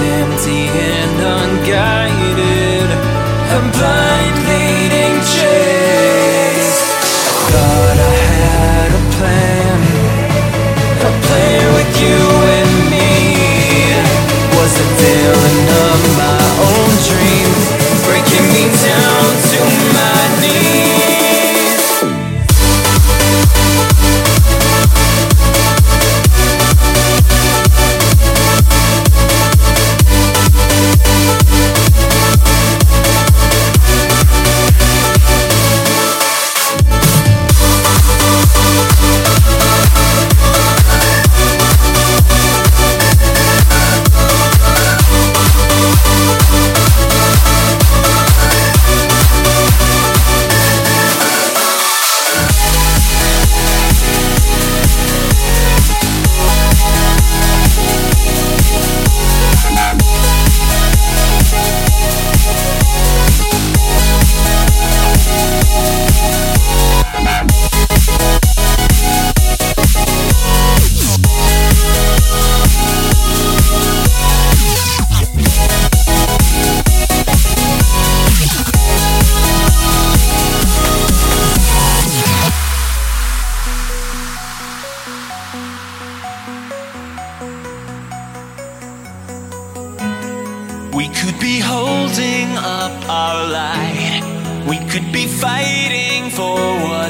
empty and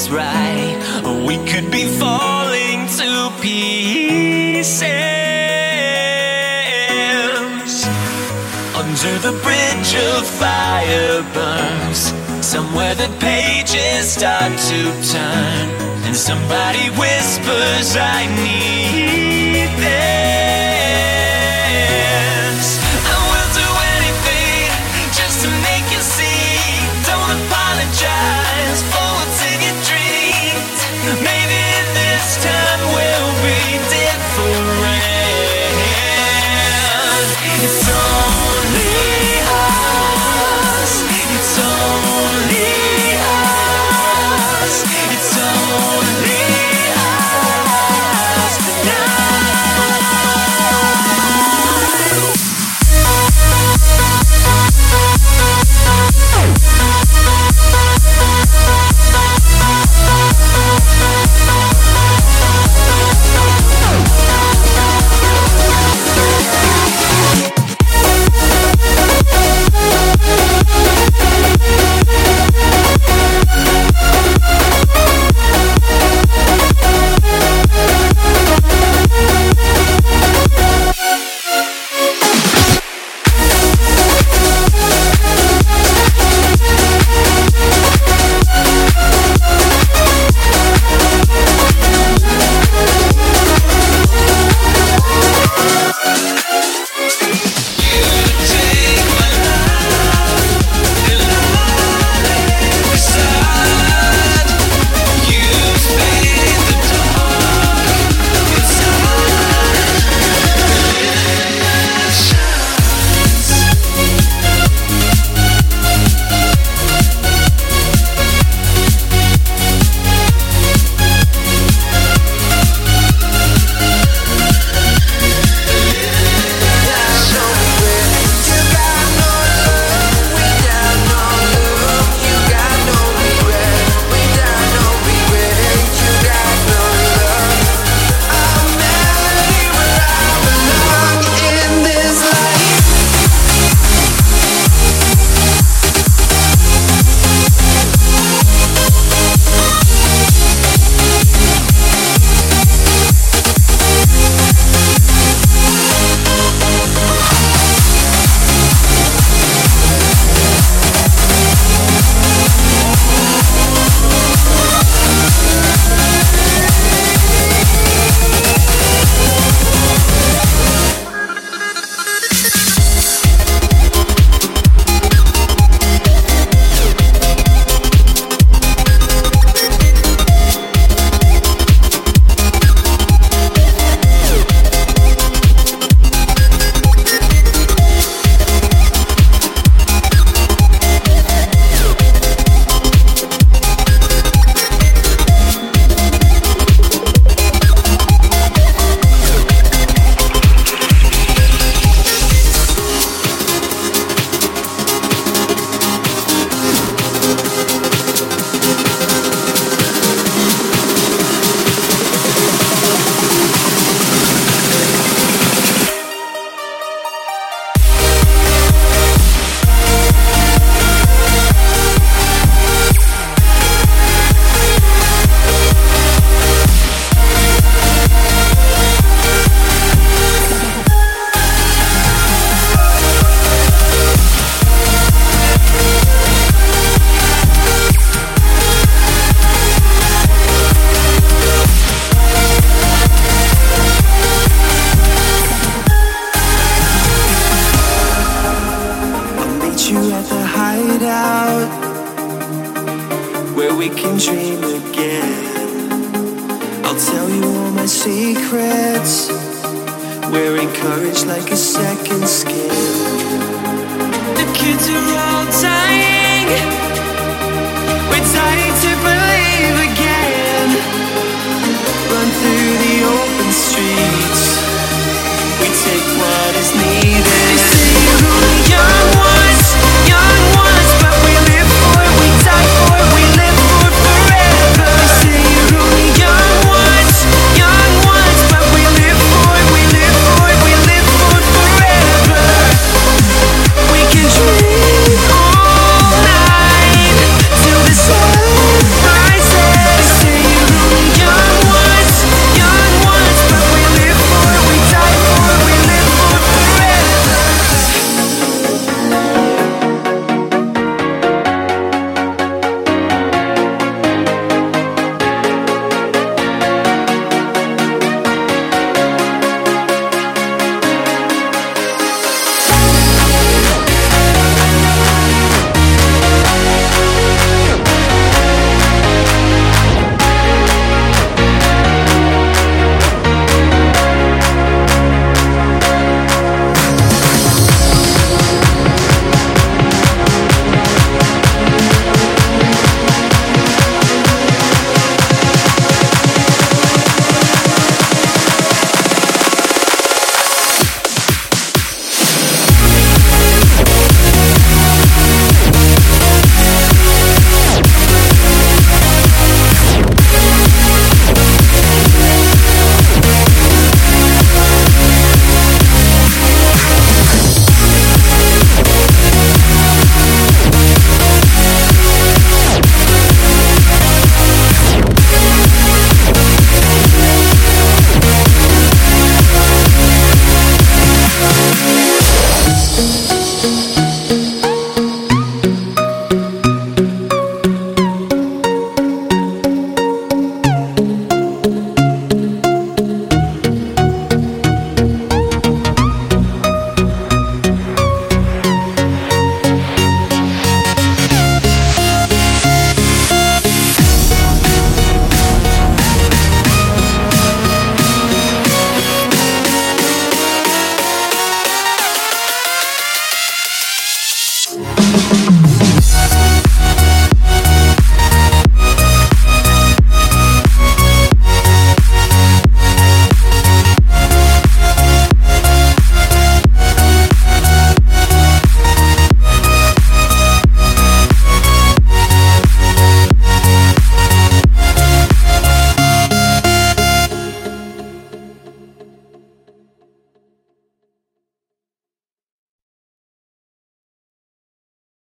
it's right, or we could be falling to pieces. Under the bridge of fire burns, somewhere the pages start to turn, and somebody whispers, I need this. all my secrets. Wearing courage like a second skin. The kids are all dying. We're dying to believe again. Run through the open streets. We take what is needed.